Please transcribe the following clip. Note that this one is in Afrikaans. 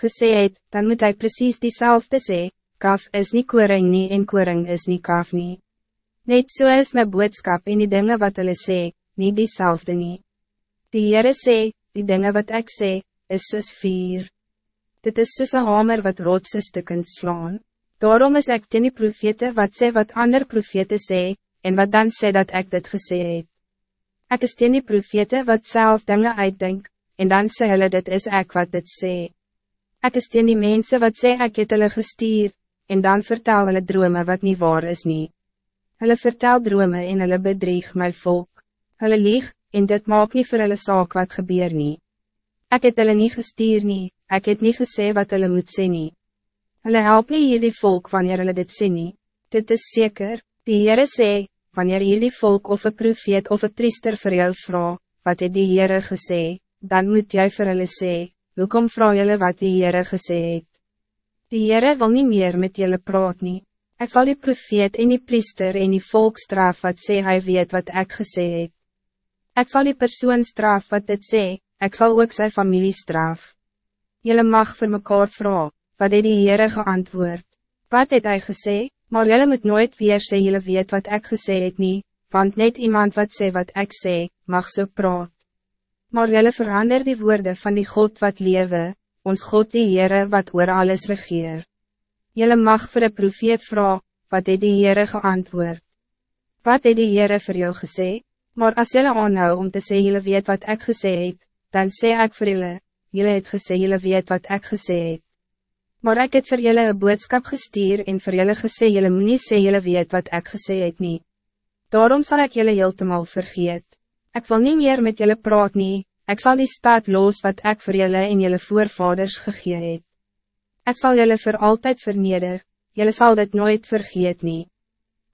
gesê het, dan moet hij precies diezelfde sê, kaf is niet koring nie en koring is niet kaf nie. Net so is my boodskap en die dingen wat hulle sê, nie diezelfde nie. Die Heere sê, die dingen wat ik sê, is soos vier. Dit is soos een hamer wat rotse stukken slaan. Daarom is ek ten die profete wat sê wat ander profete sê, en wat dan sê dat ik dit gesê het. Ek is ten die profete wat zelf dingen uitdenk, en dan sê hulle dit is ek wat dit sê. Ek is ten die mense wat sê ek het hulle gestuur, en dan vertel hulle drome wat niet waar is nie. Hulle vertel drome en hulle bedrieg my volk. Hulle lieg, en dit maak nie vir hulle saak wat gebeur nie. Ek het hulle nie gestuur nie, ek het nie gesê wat hulle moet sê nie. Hulle help nie hierdie volk wanneer hulle dit sê nie. Dit is zeker, die Heere sê, wanneer hierdie volk of een profeet of een priester voor jou vraag, wat het die Heere gesê, dan moet jy vir hulle sê, hoekom vraag julle wat die Heere gesê het. Die Heere wil niet meer met julle praat nie. Ek sal die profeet en die priester en die volk straf wat sê hy weet wat ik gesê het. Ek sal die persoon straf wat dit sê, ek sal ook sy familie straf. Julle mag vir mekaar vraag, wat het die Heere geantwoord? Wat het hij gesê? Maar jullie moet nooit weer sê jullie weet wat ik gesê het nie, want net iemand wat sê wat ik sê, mag so praat. Maar jullie verander die woorden van die God wat lewe, ons God die Heere wat oor alles regeer. Jullie mag voor de profeet vraag, wat het die Heere geantwoord? Wat het die Heere voor jou gesê? Maar als jullie aanhou om te sê jullie weet wat ik gesê het, dan sê ik voor jullie, jullie het gesê jullie weet wat ik gesê het. Maar ik het voor jullie een boodschap gestuur en voor jullie gesê jullie moet niet sê jullie weet wat ik gesê het nie. Daarom zal ik jullie heeltemal vergeet. Ik wil niet meer met jullie praat nie, ik zal die staat los wat ik voor jullie en jullie voorvaders gegee het. Ik zal jullie voor altijd verneder, jullie zal dit nooit vergeet nie.